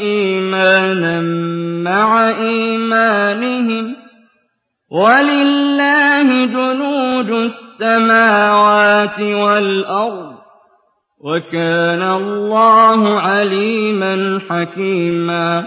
إيمانا مع إيمانهم ولله جنود السماوات والأرض وكان الله عليما حكيما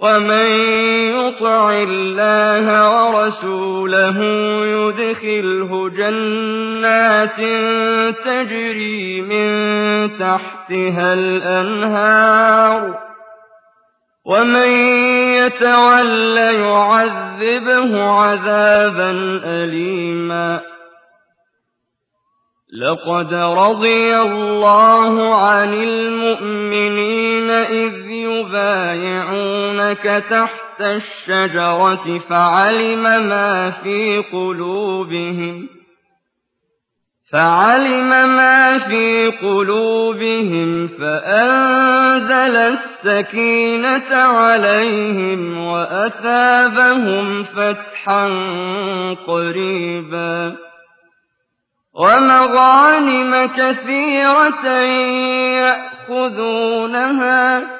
وَمَن يُطِعِ اللَّهَ وَرَسُولَهُ يُدْخِلْهُ جَنَّاتٍ تَجْرِي مِن تَحْتِهَا الْأَنْهَارُ وَمَن يَتَوَلَّ يُعَذِّبْهُ عَذَابًا أَلِيمًا لَقَدْ رَضِيَ اللَّهُ عَنِ الْمُؤْمِنِينَ إِذْ يُبَايِعُونَكَ تَحْتَ الشَّجَرَةِ فَعَلِمَ مَا فِي قُلُوبِهِمْ فَعَلِمَ مَا فِي قُلُوبِهِمْ فَأَنزَلَ السَّكِينَةَ عَلَيْهِمْ وَأَثَابَهُمْ فَتْحًا قَرِيبًا وَمَغَانِمَ كَثِيرَةً يَأْخُذُونَهَا ۗ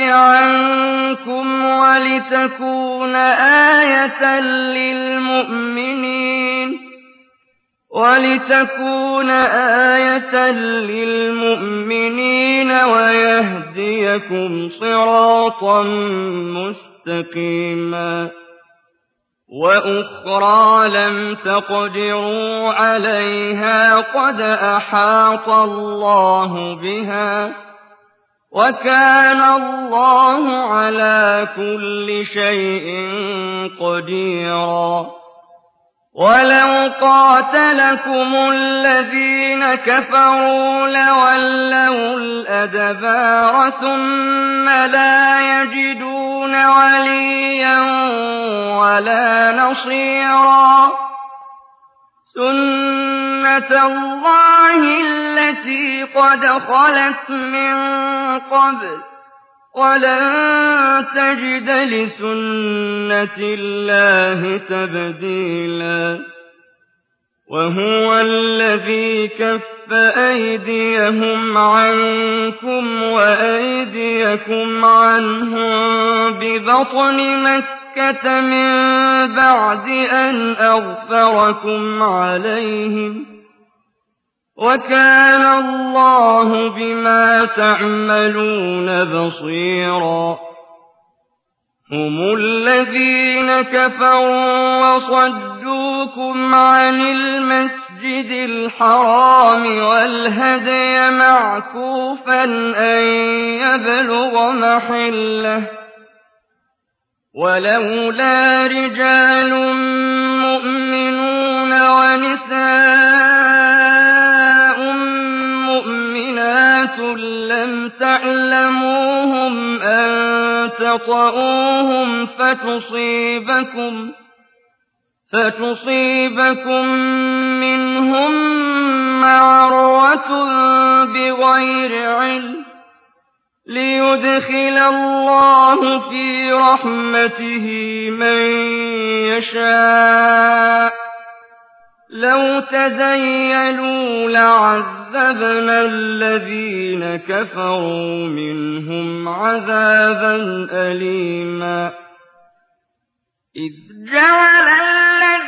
عَنكُمْ وَلِتَكُونَ آيَةً لِّلْمُؤْمِنِينَ وَلِتَكُونَ آيَةً لِّلْمُؤْمِنِينَ وَيَهْدِيَكُمْ صِرَاطًا مُّسْتَقِيمًا وَأُخْرَىٰ لَمْ تَقْدِرُوا عَلَيْهَا قَدْ أَحَاطَ اللَّهُ بِهَا ۚ وَكَانَ اللَّهُ عَلَىٰ كُلِّ شَيْءٍ قَدِيرًا. وَلَوْ قَاتَلَكُمُ الَّذِينَ كَفَرُوا لَوَلَّوُا الْأَدْبَارَ ثُمَّ لَا يَجِدُونَ وَلِيًّا وَلَا نَصِيرًا. سُنَّةَ اللَّهِ الَّتِي قَدْ خَلَتْ مِن قَبْلُ وَلَن تَجِدَ لِسُنَّةِ اللَّهِ تَبْدِيلًا وَهُوَ الَّذِي كَفَّ أَيْدِيَهُمْ عَنكُمْ وَأَيْدِيَكُمْ عَنْهُم بِبَطْنِ مَكَّةَ مِن بَعْدِ أَنْ أَظْفَرَكُمْ عَلَيْهِمْ وَكَانَ اللَّهُ بِمَا تَعْمَلُونَ بَصِيرًا هُمُ الَّذِينَ كَفَرُوا وَصَدُّوكُمْ عَنِ المسجد الحرام والهدي معكوفا أن يبلغ محله ولولا رجال مؤمنون ونساء مؤمنات لم تعلموهم أن تطؤوهم فتصيبكم فتصيبكم منهم معرة بغير علم ليدخل الله في رحمته من يشاء. لو تزيلوا لعذبنا الذين كفروا منهم عذابا أليما. إذ جعل الذين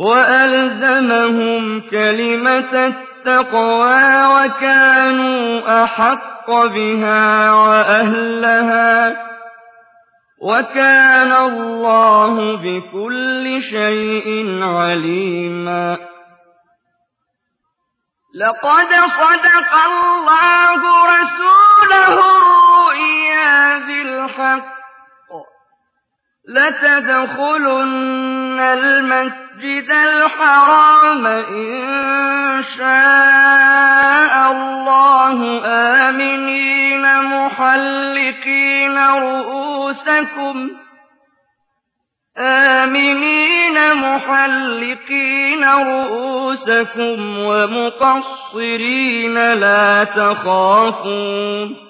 وألزمهم كلمة التقوى وكانوا أحق بها وأهلها وكان الله بكل شيء عليما. لقد صدق الله رسوله الرؤيا بالحق. لتدخلن المسجد الحرام إن شاء الله آمنين محلقين رؤوسكم آمنين محلقين رؤوسكم ومقصرين لا تخافون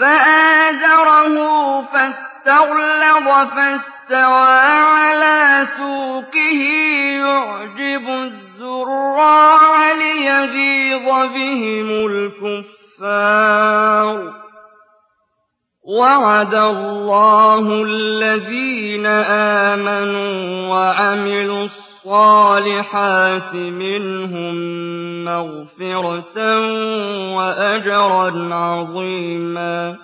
فآزره فاستغلظ فاستوى على سوقه يعجب الزراع ليغيظ بهم الكفار. وعد الله الذين آمنوا وعملوا الصالحات منهم مغفرة وأجرا عظيما